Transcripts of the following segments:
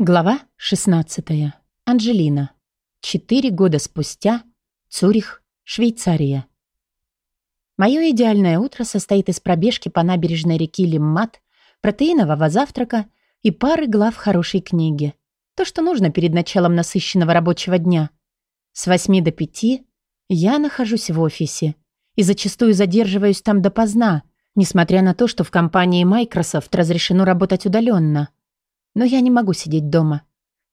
Глава 16. Анжелина. Четыре года спустя. Цюрих, Швейцария. Мое идеальное утро состоит из пробежки по набережной реки Лиммат, протеинового завтрака и пары глав хорошей книги. То, что нужно перед началом насыщенного рабочего дня. С 8 до 5 я нахожусь в офисе и зачастую задерживаюсь там допоздна, несмотря на то, что в компании Microsoft разрешено работать удаленно. Но я не могу сидеть дома.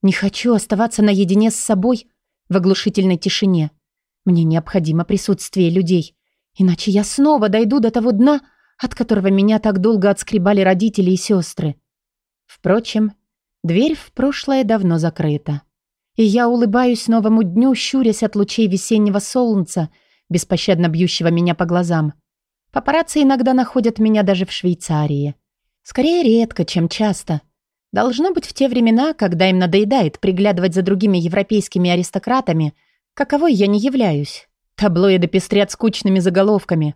Не хочу оставаться наедине с собой в оглушительной тишине. Мне необходимо присутствие людей, иначе я снова дойду до того дна, от которого меня так долго отскребали родители и сестры. Впрочем, дверь в прошлое давно закрыта. И я улыбаюсь новому дню, щурясь от лучей весеннего солнца, беспощадно бьющего меня по глазам. Папарацци иногда находят меня даже в Швейцарии. Скорее редко, чем часто — Должно быть, в те времена, когда им надоедает приглядывать за другими европейскими аристократами, каковой я не являюсь. Таблоиды пестрят скучными заголовками.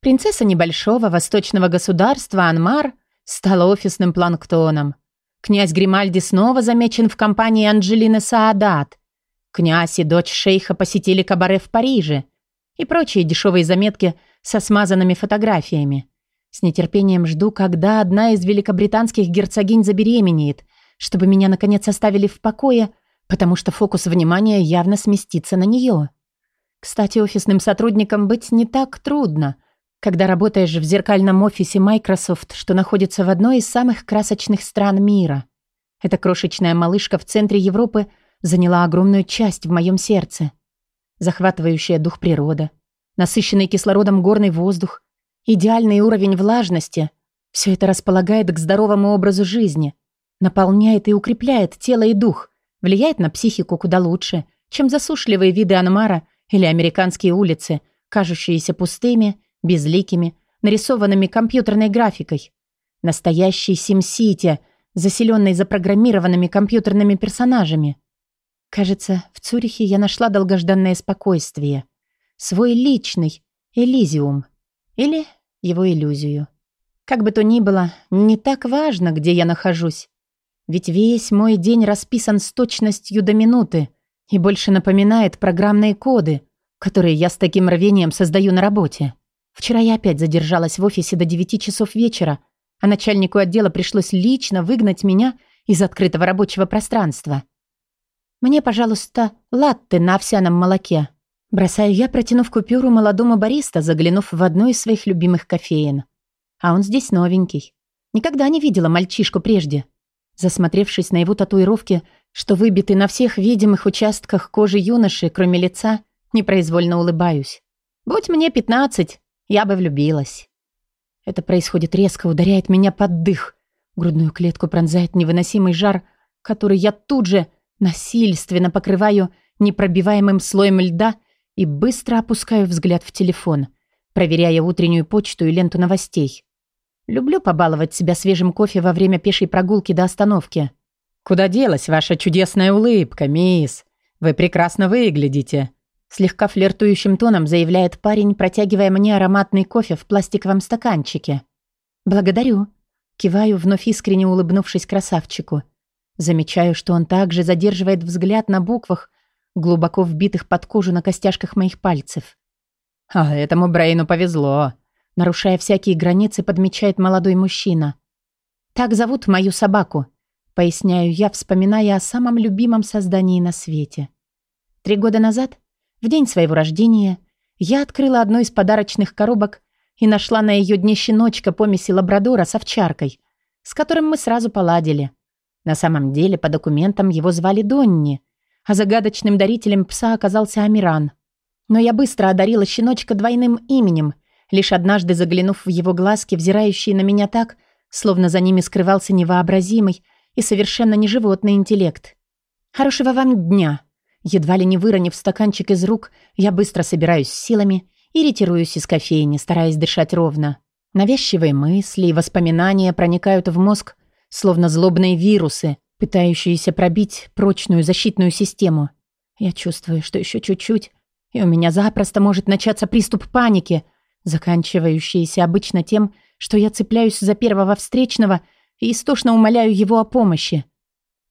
Принцесса небольшого восточного государства Анмар стала офисным планктоном. Князь Гримальди снова замечен в компании Анджелины Саадат. Князь и дочь шейха посетили кабаре в Париже. И прочие дешевые заметки со смазанными фотографиями. С нетерпением жду, когда одна из великобританских герцогинь забеременеет, чтобы меня наконец оставили в покое, потому что фокус внимания явно сместится на нее. Кстати, офисным сотрудникам быть не так трудно, когда работаешь в зеркальном офисе Microsoft, что находится в одной из самых красочных стран мира. Эта крошечная малышка в центре Европы заняла огромную часть в моем сердце. Захватывающая дух природа, насыщенный кислородом горный воздух, Идеальный уровень влажности – все это располагает к здоровому образу жизни, наполняет и укрепляет тело и дух, влияет на психику куда лучше, чем засушливые виды Анмара или американские улицы, кажущиеся пустыми, безликими, нарисованными компьютерной графикой. Настоящий Сим-Сити, заселенный запрограммированными компьютерными персонажами. Кажется, в Цюрихе я нашла долгожданное спокойствие. Свой личный Элизиум. Или его иллюзию. Как бы то ни было, не так важно, где я нахожусь. Ведь весь мой день расписан с точностью до минуты и больше напоминает программные коды, которые я с таким рвением создаю на работе. Вчера я опять задержалась в офисе до 9 часов вечера, а начальнику отдела пришлось лично выгнать меня из открытого рабочего пространства. «Мне, пожалуйста, латте на овсяном молоке», Бросаю я, протянув купюру молодому бариста, заглянув в одну из своих любимых кофеин. А он здесь новенький. Никогда не видела мальчишку прежде. Засмотревшись на его татуировки, что выбиты на всех видимых участках кожи юноши, кроме лица, непроизвольно улыбаюсь. Будь мне пятнадцать, я бы влюбилась. Это происходит резко, ударяет меня под дых. Грудную клетку пронзает невыносимый жар, который я тут же насильственно покрываю непробиваемым слоем льда – и быстро опускаю взгляд в телефон, проверяя утреннюю почту и ленту новостей. Люблю побаловать себя свежим кофе во время пешей прогулки до остановки. «Куда делась ваша чудесная улыбка, мисс? Вы прекрасно выглядите», слегка флиртующим тоном заявляет парень, протягивая мне ароматный кофе в пластиковом стаканчике. «Благодарю». Киваю, вновь искренне улыбнувшись красавчику. Замечаю, что он также задерживает взгляд на буквах, глубоко вбитых под кожу на костяшках моих пальцев. «А этому Брейну повезло», — нарушая всякие границы, подмечает молодой мужчина. «Так зовут мою собаку», — поясняю я, вспоминая о самом любимом создании на свете. Три года назад, в день своего рождения, я открыла одну из подарочных коробок и нашла на ее дне щеночка помеси лабрадора с овчаркой, с которым мы сразу поладили. На самом деле, по документам его звали Донни — а загадочным дарителем пса оказался Амиран. Но я быстро одарила щеночка двойным именем, лишь однажды заглянув в его глазки, взирающие на меня так, словно за ними скрывался невообразимый и совершенно не животный интеллект. «Хорошего вам дня!» Едва ли не выронив стаканчик из рук, я быстро собираюсь с силами и ретируюсь из кофейни, стараясь дышать ровно. Навязчивые мысли и воспоминания проникают в мозг, словно злобные вирусы, пытающиеся пробить прочную защитную систему. Я чувствую, что еще чуть-чуть, и у меня запросто может начаться приступ паники, заканчивающийся обычно тем, что я цепляюсь за первого встречного и истошно умоляю его о помощи.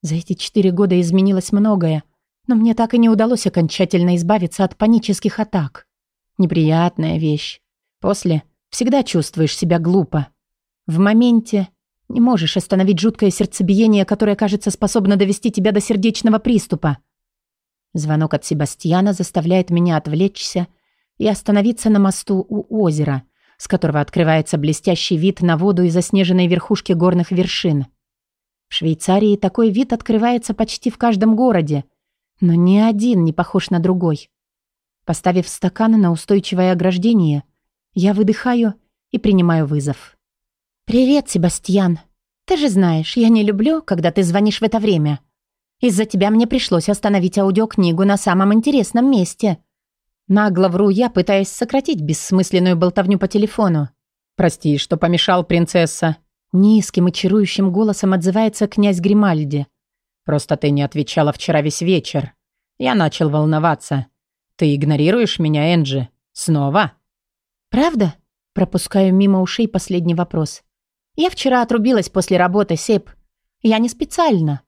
За эти четыре года изменилось многое, но мне так и не удалось окончательно избавиться от панических атак. Неприятная вещь. После всегда чувствуешь себя глупо. В моменте не можешь остановить жуткое сердцебиение, которое, кажется, способно довести тебя до сердечного приступа. Звонок от Себастьяна заставляет меня отвлечься и остановиться на мосту у озера, с которого открывается блестящий вид на воду и заснеженные верхушки горных вершин. В Швейцарии такой вид открывается почти в каждом городе, но ни один не похож на другой. Поставив стакан на устойчивое ограждение, я выдыхаю и принимаю вызов. «Привет, Себастьян. Ты же знаешь, я не люблю, когда ты звонишь в это время. Из-за тебя мне пришлось остановить аудиокнигу на самом интересном месте». Нагло вру я, пытаясь сократить бессмысленную болтовню по телефону. «Прости, что помешал, принцесса». Низким и чарующим голосом отзывается князь Гримальди. «Просто ты не отвечала вчера весь вечер. Я начал волноваться. Ты игнорируешь меня, Энджи? Снова?» «Правда?» Пропускаю мимо ушей последний вопрос. «Я вчера отрубилась после работы, Сеп. Я не специально».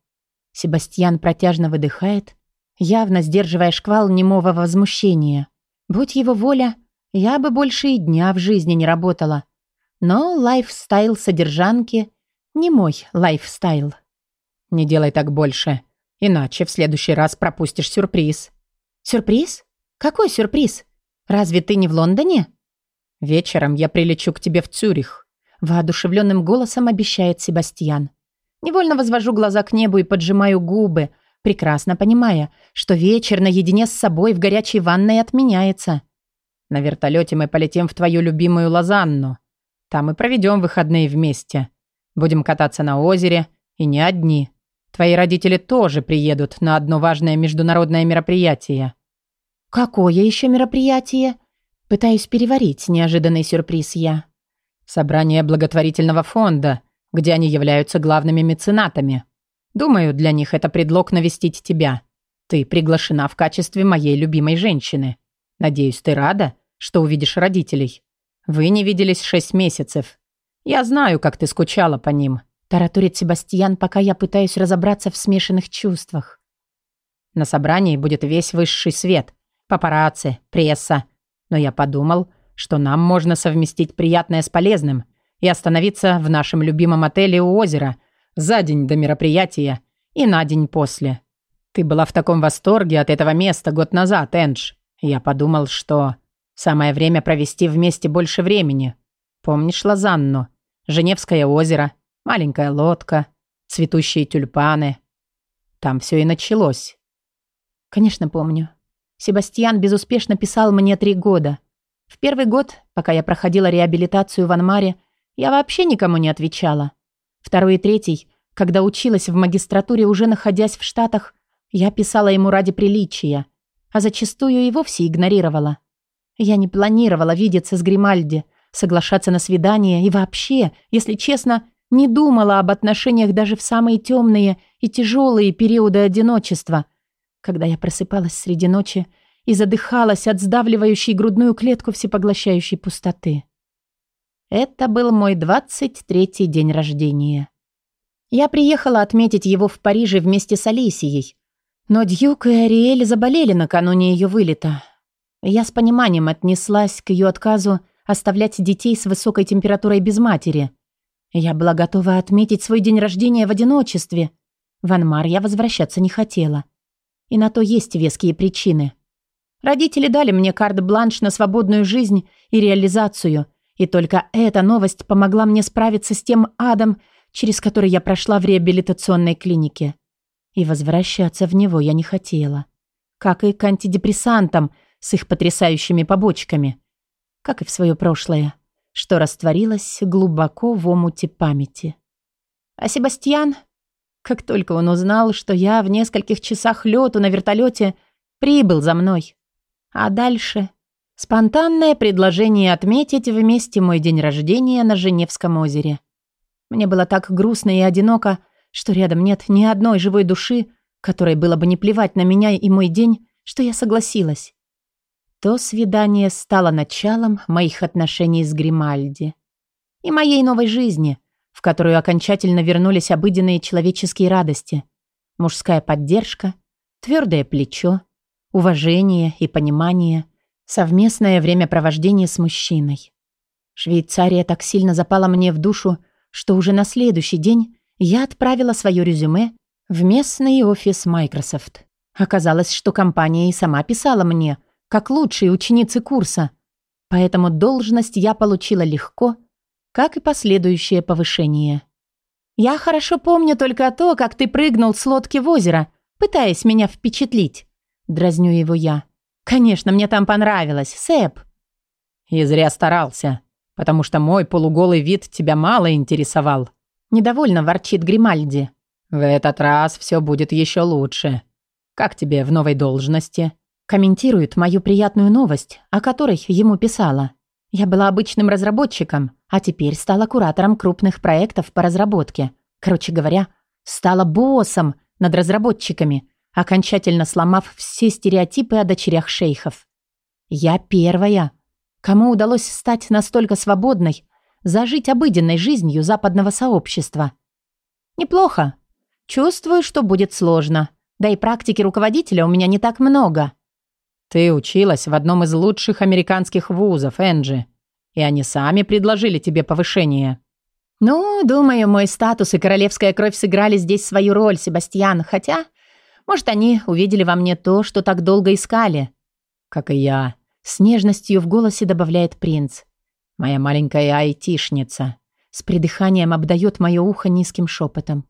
Себастьян протяжно выдыхает, явно сдерживая шквал немого возмущения. Будь его воля, я бы больше и дня в жизни не работала. Но lifestyle содержанки не мой lifestyle. Не делай так больше, иначе в следующий раз пропустишь сюрприз. Сюрприз? Какой сюрприз? Разве ты не в Лондоне? Вечером я прилечу к тебе в Цюрих. Воодушевленным голосом обещает Себастьян. Невольно возвожу глаза к небу и поджимаю губы, прекрасно понимая, что вечер наедине с собой в горячей ванной отменяется. На вертолете мы полетим в твою любимую Лозанну. Там и проведем выходные вместе. Будем кататься на озере, и не одни. Твои родители тоже приедут на одно важное международное мероприятие». «Какое еще мероприятие?» Пытаюсь переварить неожиданный сюрприз я. «Собрание благотворительного фонда, где они являются главными меценатами. Думаю, для них это предлог навестить тебя. Ты приглашена в качестве моей любимой женщины. Надеюсь, ты рада, что увидишь родителей. Вы не виделись шесть месяцев. Я знаю, как ты скучала по ним». Таратурит Себастьян, пока я пытаюсь разобраться в смешанных чувствах. На собрании будет весь высший свет. Папарацци, пресса. Но я подумал, что нам можно совместить приятное с полезным и остановиться в нашем любимом отеле у озера – за день до мероприятия и на день после. Ты была в таком восторге от этого места год назад, Эндж. Я подумал, что самое время провести вместе больше времени. Помнишь Лозанну? Женевское озеро, маленькая лодка, цветущие тюльпаны. Там все и началось. Конечно, помню. Себастьян безуспешно писал мне три года. В первый год, пока я проходила реабилитацию в Анмаре, я вообще никому не отвечала. Второй и третий, когда училась в магистратуре, уже находясь в Штатах, я писала ему ради приличия, а зачастую и вовсе игнорировала. Я не планировала видеться с Гримальди, соглашаться на свидание и вообще, если честно, не думала об отношениях даже в самые темные и тяжелые периоды одиночества, когда я просыпалась среди ночи и задыхалась от сдавливающей грудную клетку всепоглощающей пустоты. Это был мой 23-й день рождения. Я приехала отметить его в Париже вместе с Алисией. Но Дьюк и Ариэль заболели накануне ее вылета. Я с пониманием отнеслась к ее отказу оставлять детей с высокой температурой без матери. Я была готова отметить свой день рождения в одиночестве. В Анмар я возвращаться не хотела. И на то есть веские причины. Родители дали мне карт-бланш на свободную жизнь и реализацию – и только эта новость помогла мне справиться с тем адом, через который я прошла в реабилитационной клинике. И возвращаться в него я не хотела. Как и к антидепрессантам с их потрясающими побочками. Как и в свое прошлое, что растворилось глубоко в омуте памяти. А Себастьян, как только он узнал, что я в нескольких часах лету на вертолете, прибыл за мной. А дальше Спонтанное предложение отметить вместе мой день рождения на Женевском озере. Мне было так грустно и одиноко, что рядом нет ни одной живой души, которой было бы не плевать на меня и мой день, что я согласилась. То свидание стало началом моих отношений с Гримальди. И моей новой жизни, в которую окончательно вернулись обыденные человеческие радости. Мужская поддержка, твердое плечо, уважение и понимание, совместное времяпровождение с мужчиной. Швейцария так сильно запала мне в душу, что уже на следующий день я отправила свое резюме в местный офис Microsoft. Оказалось, что компания и сама писала мне, как лучшие ученицы курса, поэтому должность я получила легко, как и последующее повышение. Я хорошо помню только то, как ты прыгнул с лодки в озеро, пытаясь меня впечатлить. Дразню его я. Конечно, мне там понравилось, Сэп. И зря старался, потому что мой полуголый вид тебя мало интересовал. Недовольно ворчит Гримальди. В этот раз все будет еще лучше. Как тебе в новой должности? Комментирует мою приятную новость, о которой ему писала. Я была обычным разработчиком, а теперь стала куратором крупных проектов по разработке. Короче говоря, стала боссом над разработчиками, окончательно сломав все стереотипы о дочерях шейхов. Я первая, кому удалось стать настолько свободной, зажить обыденной жизнью западного сообщества. Неплохо. Чувствую, что будет сложно. Да и практики руководителя у меня не так много. Ты училась в одном из лучших американских вузов, Энджи. И они сами предложили тебе повышение. Ну, думаю, мой статус и королевская кровь сыграли здесь свою роль, Себастьян. Хотя, может, они увидели во мне то, что так долго искали. Как и я. С нежностью в голосе добавляет принц. Моя маленькая айтишница. С придыханием обдает мое ухо низким шепотом.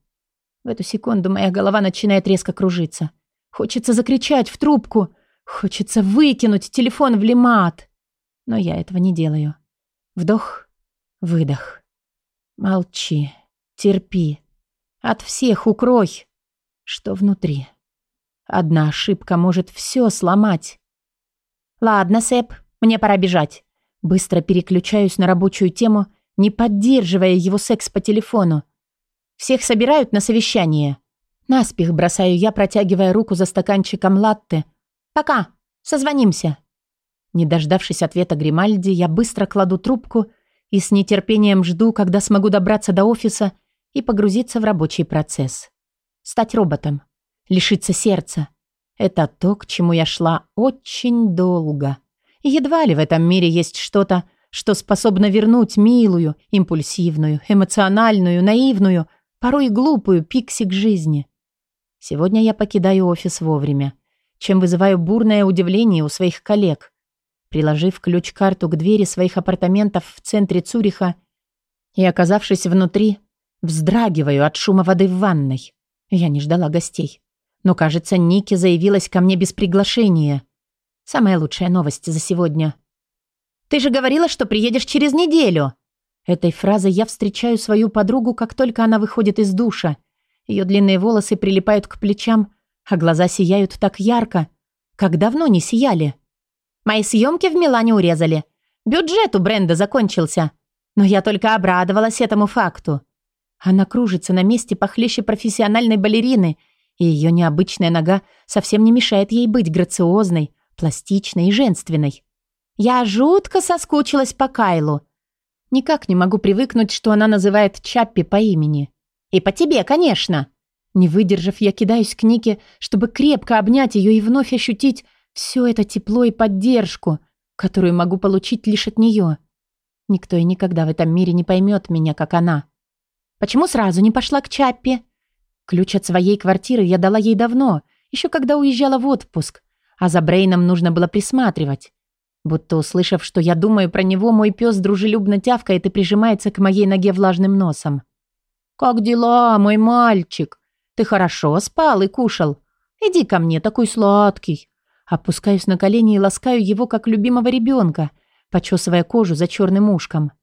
В эту секунду моя голова начинает резко кружиться. Хочется закричать в трубку – Хочется выкинуть телефон в лимат. Но я этого не делаю. Вдох, выдох. Молчи, терпи. От всех укрой, что внутри. Одна ошибка может все сломать. Ладно, Сэп, мне пора бежать. Быстро переключаюсь на рабочую тему, не поддерживая его секс по телефону. Всех собирают на совещание. Наспех бросаю я, протягивая руку за стаканчиком латте, «Пока. Созвонимся». Не дождавшись ответа Гримальди, я быстро кладу трубку и с нетерпением жду, когда смогу добраться до офиса и погрузиться в рабочий процесс. Стать роботом. Лишиться сердца. Это то, к чему я шла очень долго. Едва ли в этом мире есть что-то, что способно вернуть милую, импульсивную, эмоциональную, наивную, порой глупую Пикси к жизни. Сегодня я покидаю офис вовремя чем вызываю бурное удивление у своих коллег. Приложив ключ-карту к двери своих апартаментов в центре Цюриха и оказавшись внутри, вздрагиваю от шума воды в ванной. Я не ждала гостей. Но, кажется, Ники заявилась ко мне без приглашения. Самая лучшая новость за сегодня. «Ты же говорила, что приедешь через неделю!» Этой фразой я встречаю свою подругу, как только она выходит из душа. Ее длинные волосы прилипают к плечам, а глаза сияют так ярко, как давно не сияли. Мои съемки в Милане урезали. Бюджет у бренда закончился. Но я только обрадовалась этому факту. Она кружится на месте похлеще профессиональной балерины, и ее необычная нога совсем не мешает ей быть грациозной, пластичной и женственной. Я жутко соскучилась по Кайлу. Никак не могу привыкнуть, что она называет Чаппи по имени. И по тебе, конечно. Не выдержав, я кидаюсь к Нике, чтобы крепко обнять ее и вновь ощутить все это тепло и поддержку, которую могу получить лишь от нее. Никто и никогда в этом мире не поймет меня, как она. Почему сразу не пошла к Чаппе? Ключ от своей квартиры я дала ей давно, еще когда уезжала в отпуск, а за Брейном нужно было присматривать. Будто услышав, что я думаю про него, мой пес дружелюбно тявкает и прижимается к моей ноге влажным носом. «Как дела, мой мальчик?» Ты хорошо спал и кушал. Иди ко мне, такой сладкий. Опускаюсь на колени и ласкаю его, как любимого ребенка, почесывая кожу за черным ушком.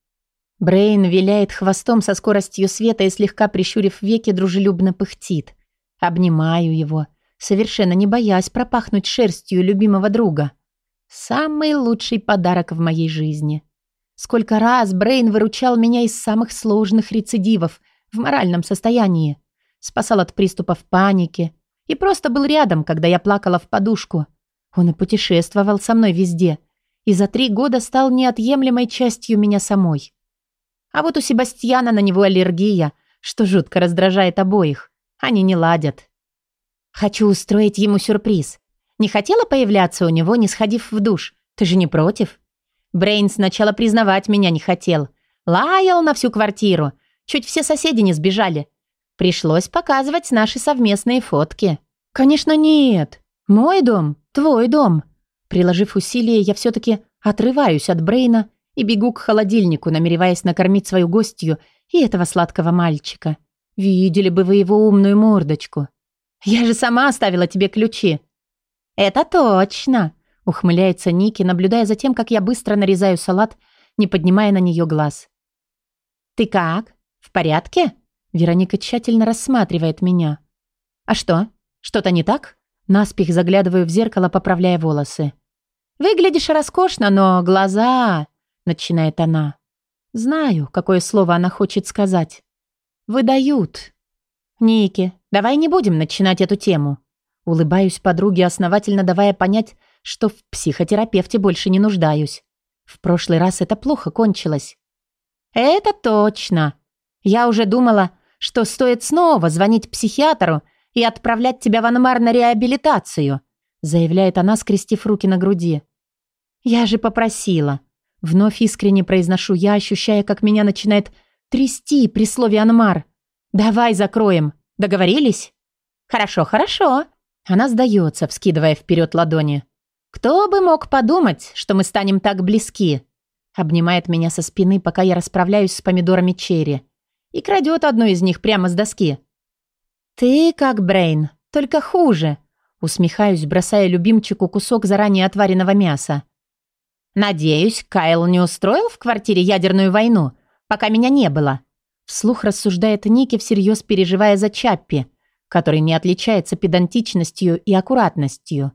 Брейн виляет хвостом со скоростью света и, слегка прищурив веки, дружелюбно пыхтит. Обнимаю его, совершенно не боясь пропахнуть шерстью любимого друга. Самый лучший подарок в моей жизни. Сколько раз Брейн выручал меня из самых сложных рецидивов в моральном состоянии спасал от приступов паники и просто был рядом, когда я плакала в подушку. Он и путешествовал со мной везде, и за три года стал неотъемлемой частью меня самой. А вот у Себастьяна на него аллергия, что жутко раздражает обоих. Они не ладят. Хочу устроить ему сюрприз. Не хотела появляться у него, не сходив в душ. Ты же не против? Брейн сначала признавать меня не хотел. Лаял на всю квартиру. Чуть все соседи не сбежали. Пришлось показывать наши совместные фотки. Конечно, нет. Мой дом, твой дом. Приложив усилия, я все-таки отрываюсь от Брейна и бегу к холодильнику, намереваясь накормить свою гостью и этого сладкого мальчика. Видели бы вы его умную мордочку. Я же сама оставила тебе ключи. Это точно, ухмыляется Ники, наблюдая за тем, как я быстро нарезаю салат, не поднимая на нее глаз. Ты как? В порядке? Вероника тщательно рассматривает меня. А что? Что-то не так? Наспех заглядываю в зеркало, поправляя волосы. «Выглядишь роскошно, но глаза...» — начинает она. Знаю, какое слово она хочет сказать. «Выдают». «Ники, давай не будем начинать эту тему». Улыбаюсь подруге, основательно давая понять, что в психотерапевте больше не нуждаюсь. В прошлый раз это плохо кончилось. «Это точно. Я уже думала, что стоит снова звонить психиатру и отправлять тебя в Анмар на реабилитацию», заявляет она, скрестив руки на груди. «Я же попросила». Вновь искренне произношу я, ощущая, как меня начинает трясти при слове «Анмар». «Давай закроем. Договорились?» «Хорошо, хорошо». Она сдается, вскидывая вперед ладони. «Кто бы мог подумать, что мы станем так близки?» Обнимает меня со спины, пока я расправляюсь с помидорами черри. И крадет одну из них прямо с доски. «Ты как Брейн, только хуже», усмехаюсь, бросая любимчику кусок заранее отваренного мяса. «Надеюсь, Кайл не устроил в квартире ядерную войну, пока меня не было», вслух рассуждает Ники, всерьез переживая за Чаппи, который не отличается педантичностью и аккуратностью.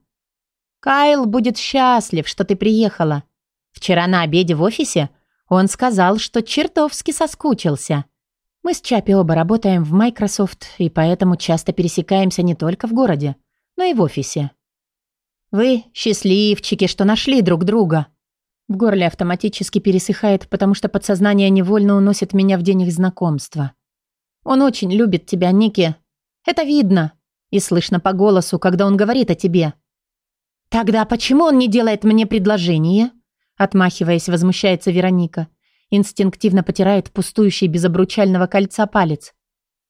«Кайл будет счастлив, что ты приехала. Вчера на обеде в офисе он сказал, что чертовски соскучился. Мы с Чапи оба работаем в Microsoft и поэтому часто пересекаемся не только в городе, но и в офисе. Вы счастливчики, что нашли друг друга. В горле автоматически пересыхает, потому что подсознание невольно уносит меня в день их знакомства. Он очень любит тебя, Ники. Это видно. И слышно по голосу, когда он говорит о тебе. Тогда почему он не делает мне предложение? Отмахиваясь, возмущается Вероника. Инстинктивно потирает пустующий без обручального кольца палец.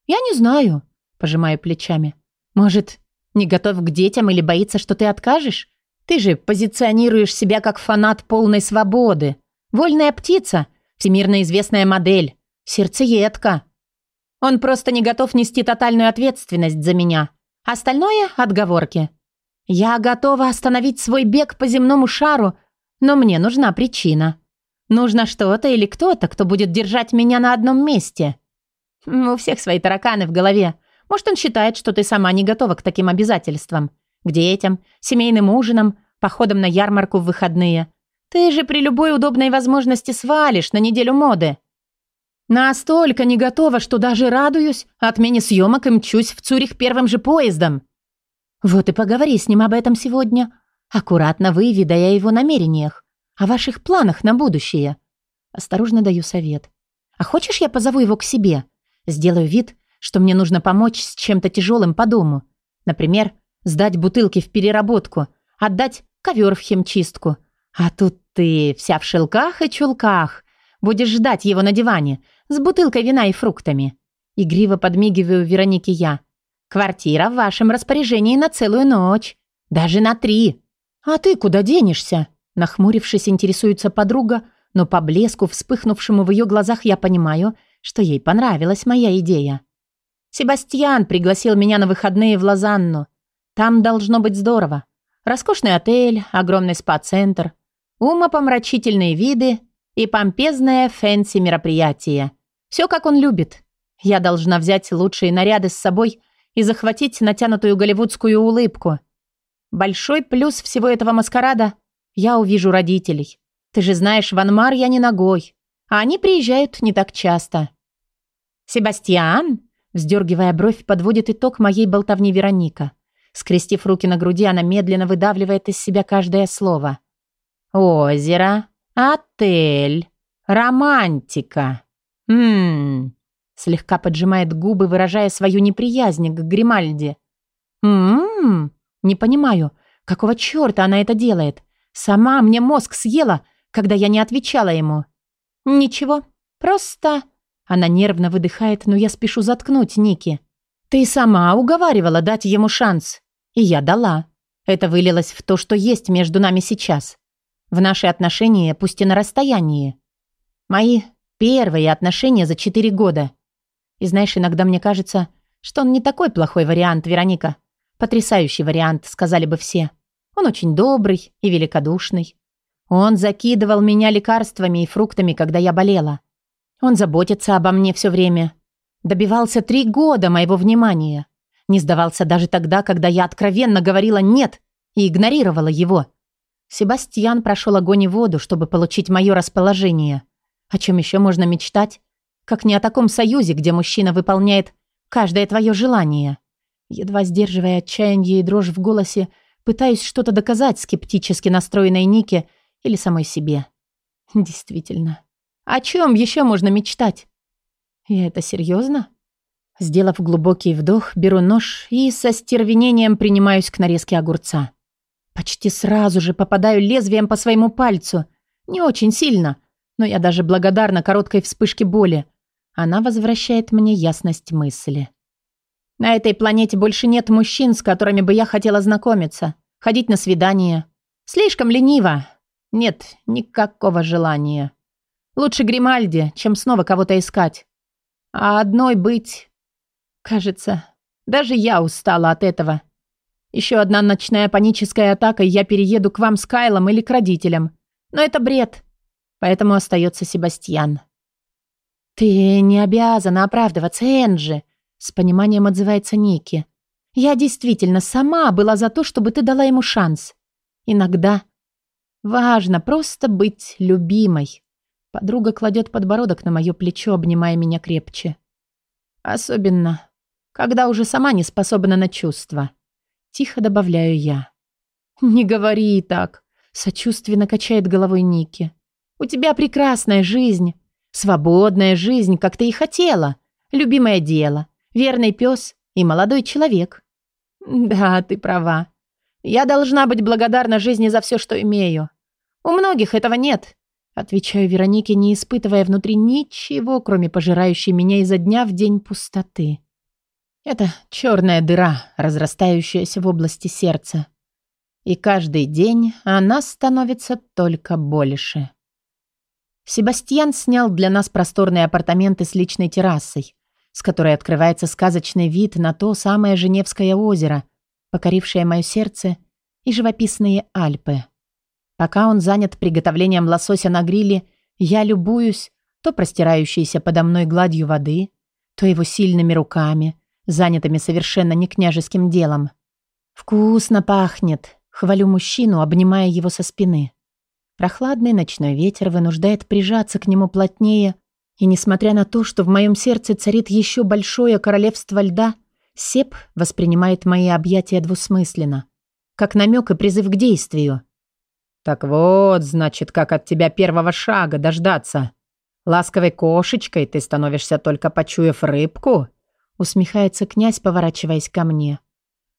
«Я не знаю», – пожимаю плечами. «Может, не готов к детям или боится, что ты откажешь? Ты же позиционируешь себя как фанат полной свободы. Вольная птица, всемирно известная модель, сердцеедка. Он просто не готов нести тотальную ответственность за меня. Остальное – отговорки. Я готова остановить свой бег по земному шару, но мне нужна причина. Нужно что-то или кто-то, кто будет держать меня на одном месте. У всех свои тараканы в голове. Может, он считает, что ты сама не готова к таким обязательствам. К детям, семейным ужинам, походам на ярмарку в выходные. Ты же при любой удобной возможности свалишь на неделю моды. Настолько не готова, что даже радуюсь отмене съемок и мчусь в Цюрих первым же поездом. Вот и поговори с ним об этом сегодня, аккуратно выведая о его намерениях, о ваших планах на будущее. Осторожно даю совет. А хочешь, я позову его к себе? Сделаю вид, что мне нужно помочь с чем-то тяжелым по дому. Например, сдать бутылки в переработку, отдать ковер в химчистку. А тут ты вся в шелках и чулках. Будешь ждать его на диване с бутылкой вина и фруктами. Игриво подмигиваю Веронике я. Квартира в вашем распоряжении на целую ночь. Даже на три. А ты куда денешься? Нахмурившись, интересуется подруга, но по блеску, вспыхнувшему в ее глазах, я понимаю, что ей понравилась моя идея. Себастьян пригласил меня на выходные в Лозанну. Там должно быть здорово. Роскошный отель, огромный спа-центр, умопомрачительные виды и помпезное fancy мероприятие. Все, как он любит. Я должна взять лучшие наряды с собой и захватить натянутую голливудскую улыбку. Большой плюс всего этого маскарада – я увижу родителей. Ты же знаешь, в Анмар я не ногой, а они приезжают не так часто. «Себастьян?» Вздергивая бровь, подводит итог моей болтовни Вероника. Скрестив руки на груди, она медленно выдавливает из себя каждое слово. «Озеро, отель, романтика. Ммм...» Слегка поджимает губы, выражая свою неприязнь к Гримальде. Ммм, не понимаю, какого черта она это делает? Сама мне мозг съела, когда я не отвечала ему. Ничего, просто... Она нервно выдыхает, но я спешу заткнуть Ники. Ты сама уговаривала дать ему шанс. И я дала. Это вылилось в то, что есть между нами сейчас. В наши отношения, пусть и на расстоянии. Мои первые отношения за четыре года. И знаешь, иногда мне кажется, что он не такой плохой вариант, Вероника. Потрясающий вариант, сказали бы все. Он очень добрый и великодушный. Он закидывал меня лекарствами и фруктами, когда я болела. Он заботится обо мне все время. Добивался три года моего внимания. Не сдавался даже тогда, когда я откровенно говорила «нет» и игнорировала его. Себастьян прошел огонь и воду, чтобы получить мое расположение. О чем еще можно мечтать? Как не о таком союзе, где мужчина выполняет каждое твое желание. Едва сдерживая отчаяние и дрожь в голосе, пытаюсь что-то доказать скептически настроенной Нике или самой себе. Действительно. О чем еще можно мечтать? Я это серьезно? Сделав глубокий вдох, беру нож и со стервенением принимаюсь к нарезке огурца. Почти сразу же попадаю лезвием по своему пальцу. Не очень сильно, но я даже благодарна короткой вспышке боли. Она возвращает мне ясность мысли. На этой планете больше нет мужчин, с которыми бы я хотела знакомиться, ходить на свидания. Слишком лениво. Нет никакого желания. Лучше Гримальди, чем снова кого-то искать. А одной быть Кажется, даже я устала от этого. Еще одна ночная паническая атака, и я перееду к вам с Кайлом или к родителям. Но это бред. Поэтому остается Себастьян. «Ты не обязана оправдываться, Энджи», — с пониманием отзывается Ники. «Я действительно сама была за то, чтобы ты дала ему шанс. Иногда важно просто быть любимой». Подруга кладет подбородок на мое плечо, обнимая меня крепче. Особенно когда уже сама не способна на чувства. Тихо добавляю я. «Не говори так», — сочувственно качает головой Ники. «У тебя прекрасная жизнь, свободная жизнь, как ты и хотела, любимое дело, верный пес и молодой человек». «Да, ты права. Я должна быть благодарна жизни за все, что имею. У многих этого нет», — отвечаю Веронике, не испытывая внутри ничего, кроме пожирающей меня изо дня в день пустоты. Это черная дыра, разрастающаяся в области сердца. И каждый день она становится только больше. Себастьян снял для нас просторные апартаменты с личной террасой, с которой открывается сказочный вид на то самое Женевское озеро, покорившее мое сердце, и живописные Альпы. Пока он занят приготовлением лосося на гриле, я любуюсь то простирающейся подо мной гладью воды, то его сильными руками, занятыми совершенно не княжеским делом. «Вкусно пахнет», — хвалю мужчину, обнимая его со спины. Прохладный ночной ветер вынуждает прижаться к нему плотнее, и несмотря на то, что в моем сердце царит еще большое королевство льда, Сеп воспринимает мои объятия двусмысленно, как намек и призыв к действию. «Так вот, значит, как от тебя первого шага дождаться. Ласковой кошечкой ты становишься только почуяв рыбку?» Усмехается князь, поворачиваясь ко мне.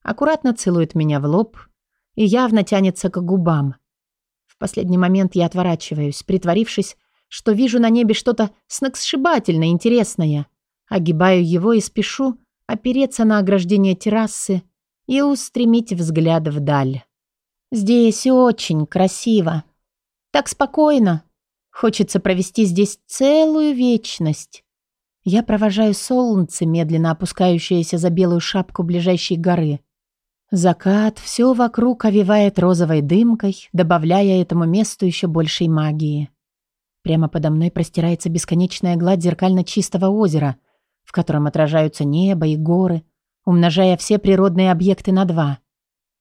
Аккуратно целует меня в лоб и явно тянется к губам. В последний момент я отворачиваюсь, притворившись, что вижу на небе что-то сногсшибательно интересное. Огибаю его и спешу опереться на ограждение террасы и устремить взгляд вдаль. Здесь очень красиво. Так спокойно. Хочется провести здесь целую вечность. Я провожаю солнце, медленно опускающееся за белую шапку ближайшей горы. Закат все вокруг овивает розовой дымкой, добавляя этому месту еще большей магии. Прямо подо мной простирается бесконечная гладь зеркально чистого озера, в котором отражаются небо и горы, умножая все природные объекты на два.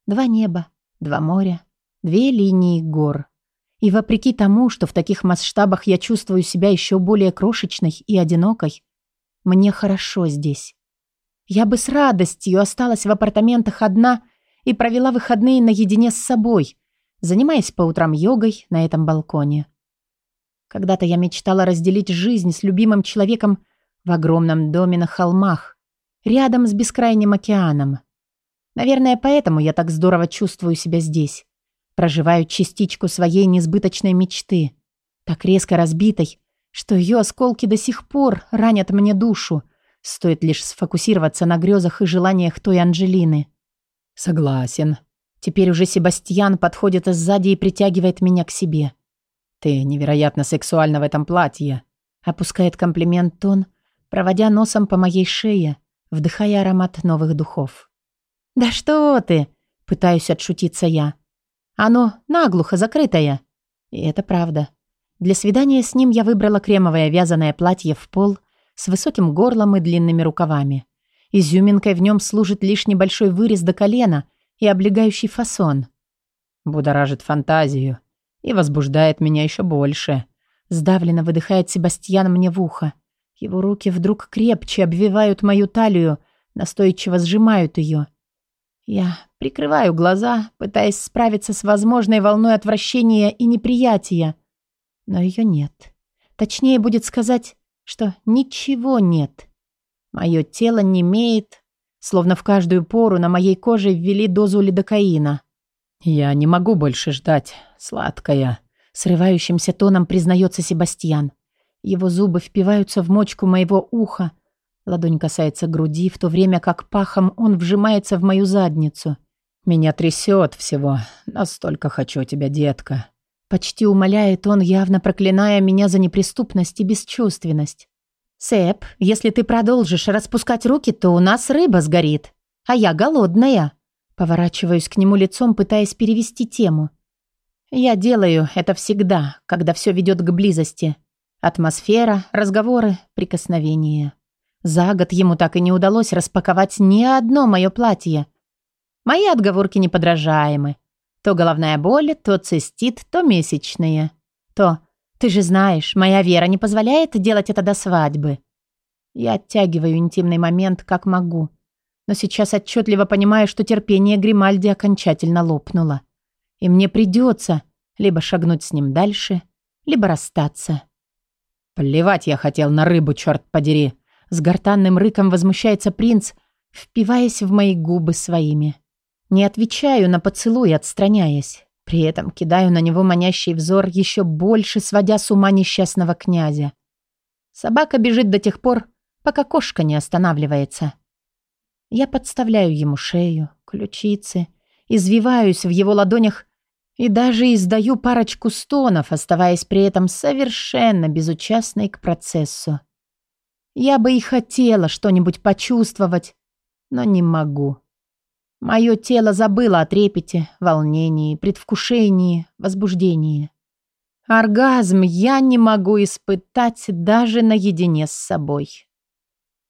Два неба, два моря, две линии гор. И вопреки тому, что в таких масштабах я чувствую себя еще более крошечной и одинокой, мне хорошо здесь. Я бы с радостью осталась в апартаментах одна и провела выходные наедине с собой, занимаясь по утрам йогой на этом балконе. Когда-то я мечтала разделить жизнь с любимым человеком в огромном доме на холмах, рядом с бескрайним океаном. Наверное, поэтому я так здорово чувствую себя здесь. Проживаю частичку своей несбыточной мечты, так резко разбитой, что ее осколки до сих пор ранят мне душу. Стоит лишь сфокусироваться на грезах и желаниях той Анжелины. Согласен. Теперь уже Себастьян подходит сзади и притягивает меня к себе. Ты невероятно сексуальна в этом платье. Опускает комплимент тон, проводя носом по моей шее, вдыхая аромат новых духов. «Да что ты!» — пытаюсь отшутиться я. «Оно наглухо закрытое». И это правда. Для свидания с ним я выбрала кремовое вязаное платье в пол с высоким горлом и длинными рукавами. Изюминкой в нем служит лишь небольшой вырез до колена и облегающий фасон. Будоражит фантазию и возбуждает меня еще больше. Сдавленно выдыхает Себастьян мне в ухо. Его руки вдруг крепче обвивают мою талию, настойчиво сжимают ее. Я прикрываю глаза, пытаясь справиться с возможной волной отвращения и неприятия. Но ее нет. Точнее будет сказать, что ничего нет. Мое тело немеет, словно в каждую пору на моей коже ввели дозу лидокаина. «Я не могу больше ждать, сладкая», — срывающимся тоном признается Себастьян. Его зубы впиваются в мочку моего уха. Ладонь касается груди, в то время как пахом он вжимается в мою задницу. «Меня трясет всего. Настолько хочу тебя, детка». Почти умоляет он, явно проклиная меня за неприступность и бесчувственность. «Сэп, если ты продолжишь распускать руки, то у нас рыба сгорит. А я голодная». Поворачиваюсь к нему лицом, пытаясь перевести тему. Я делаю это всегда, когда все ведет к близости. Атмосфера, разговоры, прикосновения. За год ему так и не удалось распаковать ни одно мое платье. Мои отговорки неподражаемы. То головная боль, то цистит, то месячные. То «ты же знаешь, моя вера не позволяет делать это до свадьбы». Я оттягиваю интимный момент, как могу. Но сейчас отчетливо понимаю, что терпение Гримальди окончательно лопнуло. И мне придется либо шагнуть с ним дальше, либо расстаться. «Плевать я хотел на рыбу, черт подери!» С гортанным рыком возмущается принц, впиваясь в мои губы своими. Не отвечаю на поцелуй, отстраняясь. При этом кидаю на него манящий взор, еще больше сводя с ума несчастного князя. Собака бежит до тех пор, пока кошка не останавливается. Я подставляю ему шею, ключицы, извиваюсь в его ладонях и даже издаю парочку стонов, оставаясь при этом совершенно безучастной к процессу. Я бы и хотела что-нибудь почувствовать, но не могу. Мое тело забыло о трепете, волнении, предвкушении, возбуждении. Оргазм я не могу испытать даже наедине с собой.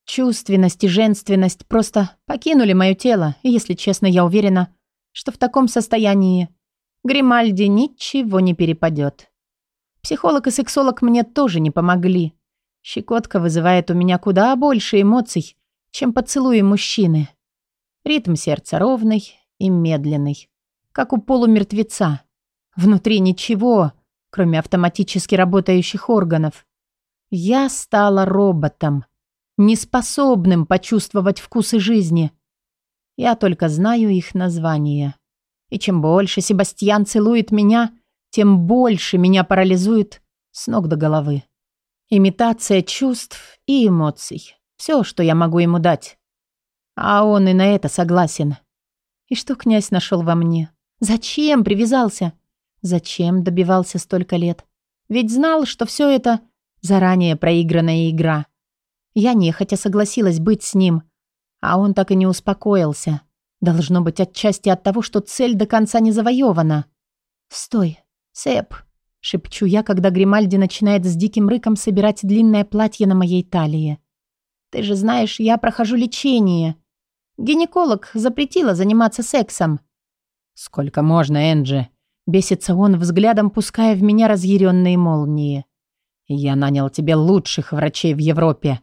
Чувственность и женственность просто покинули мое тело, и, если честно, я уверена, что в таком состоянии Гримальди ничего не перепадет. Психолог и сексолог мне тоже не помогли. Щекотка вызывает у меня куда больше эмоций, чем поцелуи мужчины. Ритм сердца ровный и медленный, как у полумертвеца. Внутри ничего, кроме автоматически работающих органов. Я стала роботом, неспособным почувствовать вкусы жизни. Я только знаю их названия. И чем больше Себастьян целует меня, тем больше меня парализует с ног до головы. Имитация чувств и эмоций. Все, что я могу ему дать. А он и на это согласен. И что князь нашел во мне? Зачем привязался? Зачем добивался столько лет? Ведь знал, что все это заранее проигранная игра. Я нехотя согласилась быть с ним, а он так и не успокоился. Должно быть отчасти от того, что цель до конца не завоевана. «Стой, Сэп!» — шепчу я, когда Гримальди начинает с диким рыком собирать длинное платье на моей талии. «Ты же знаешь, я прохожу лечение. Гинеколог запретила заниматься сексом». «Сколько можно, Энджи?» — бесится он, взглядом пуская в меня разъяренные молнии. «Я нанял тебе лучших врачей в Европе».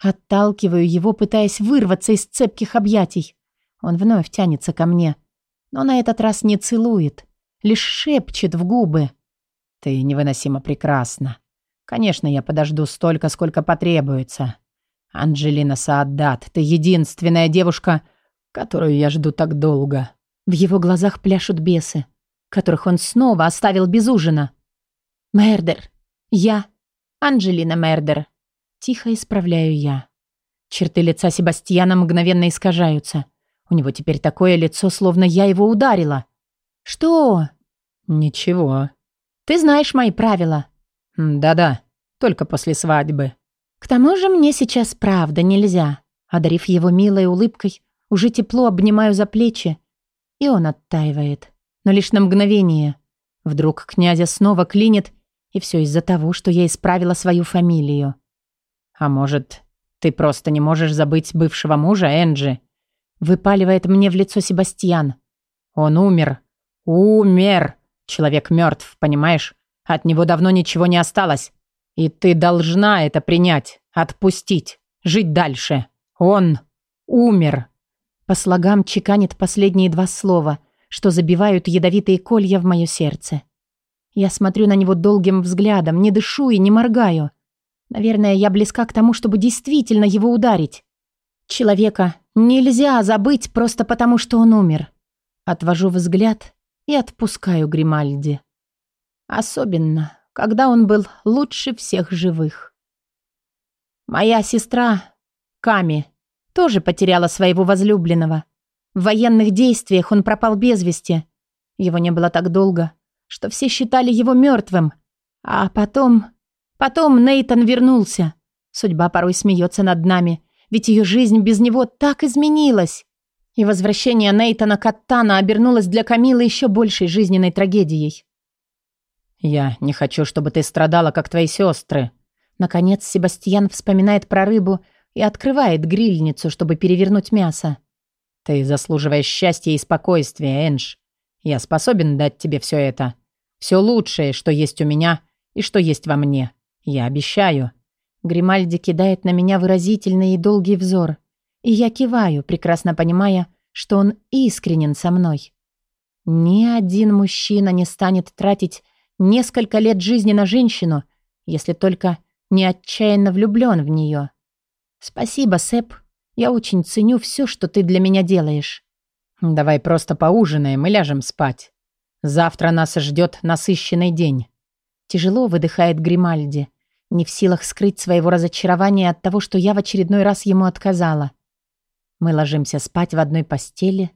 Отталкиваю его, пытаясь вырваться из цепких объятий. Он вновь тянется ко мне, но на этот раз не целует, лишь шепчет в губы. «Ты невыносимо прекрасна. Конечно, я подожду столько, сколько потребуется. Анджелина Сааддат, ты единственная девушка, которую я жду так долго». В его глазах пляшут бесы, которых он снова оставил без ужина. «Мердер. Я. Анджелина Мердер». Тихо исправляю я. Черты лица Себастьяна мгновенно искажаются. У него теперь такое лицо, словно я его ударила. «Что?» «Ничего». «Ты знаешь мои правила». «Да-да, только после свадьбы». «К тому же мне сейчас правда нельзя». Одарив его милой улыбкой, уже тепло обнимаю за плечи, и он оттаивает. Но лишь на мгновение. Вдруг князя снова клинит, и все из-за того, что я исправила свою фамилию. «А может, ты просто не можешь забыть бывшего мужа, Энджи?» Выпаливает мне в лицо Себастьян. «Он умер. Умер. Человек мертв, понимаешь? От него давно ничего не осталось. И ты должна это принять, отпустить, жить дальше. Он умер». По слогам чеканит последние два слова, что забивают ядовитые колья в мое сердце. Я смотрю на него долгим взглядом, не дышу и не моргаю. Наверное, я близка к тому, чтобы действительно его ударить. Человека нельзя забыть просто потому, что он умер. Отвожу взгляд и отпускаю Гримальди. Особенно, когда он был лучше всех живых. Моя сестра, Ками, тоже потеряла своего возлюбленного. В военных действиях он пропал без вести. Его не было так долго, что все считали его мертвым. А потом... Потом Нейтон вернулся. Судьба порой смеется над нами, ведь ее жизнь без него так изменилась. И возвращение Нейтона Каттана обернулось для Камилы еще большей жизненной трагедией. «Я не хочу, чтобы ты страдала, как твои сестры». Наконец Себастьян вспоминает про рыбу и открывает грильницу, чтобы перевернуть мясо. «Ты заслуживаешь счастья и спокойствия, Эндж. Я способен дать тебе все это. Все лучшее, что есть у меня и что есть во мне. Я обещаю». Гримальди кидает на меня выразительный и долгий взор. И я киваю, прекрасно понимая, что он искренен со мной. Ни один мужчина не станет тратить несколько лет жизни на женщину, если только не отчаянно влюблен в нее. «Спасибо, Сэп. Я очень ценю все, что ты для меня делаешь». «Давай просто поужинаем и ляжем спать. Завтра нас ждет насыщенный день». Тяжело выдыхает Гримальди, не в силах скрыть своего разочарования от того, что я в очередной раз ему отказала. Мы ложимся спать в одной постели,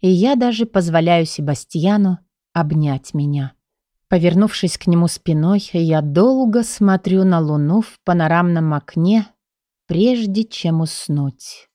и я даже позволяю Себастьяну обнять меня. Повернувшись к нему спиной, я долго смотрю на луну в панорамном окне, прежде чем уснуть.